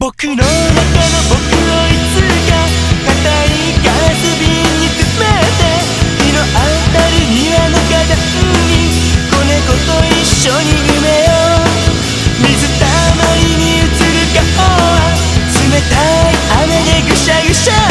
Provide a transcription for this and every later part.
僕の中の僕をいつか硬いガラス瓶に詰めて日の当たる庭の花壇に子猫と一緒に夢を水たまりに映る顔は冷たい雨でぐしゃぐしゃ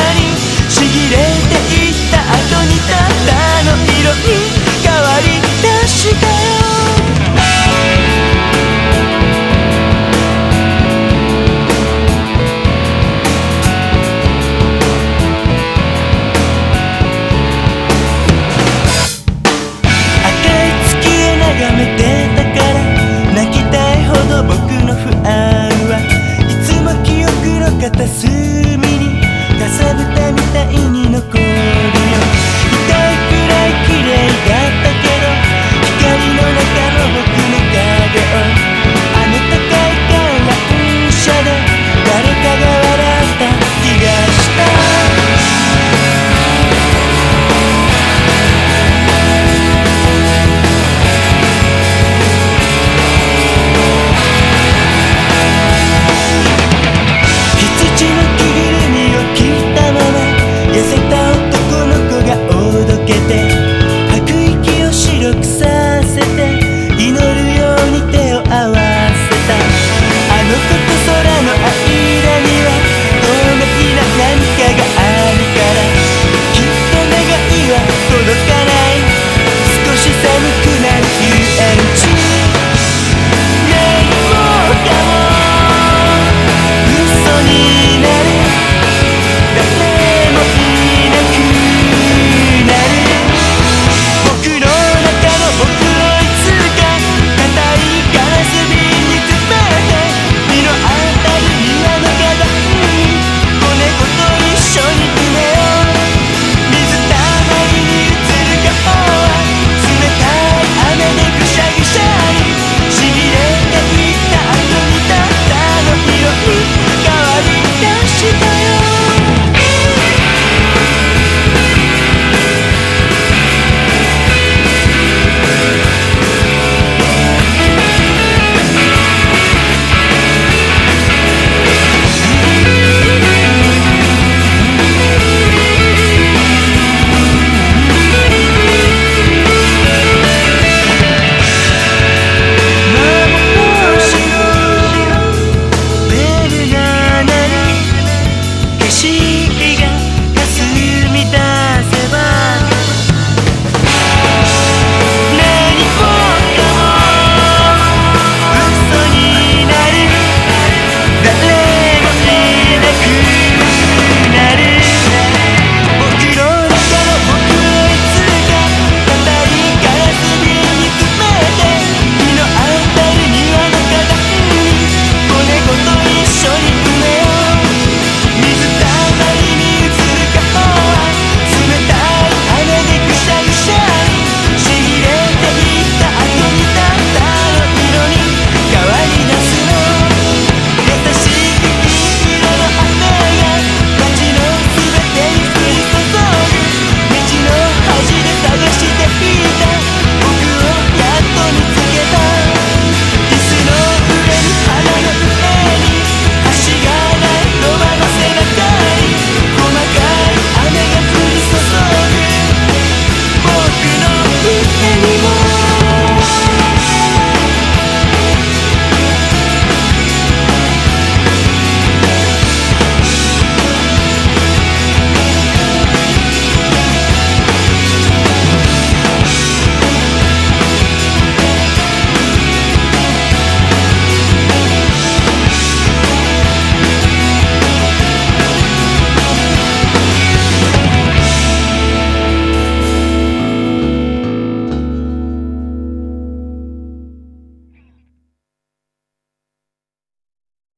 olvidar.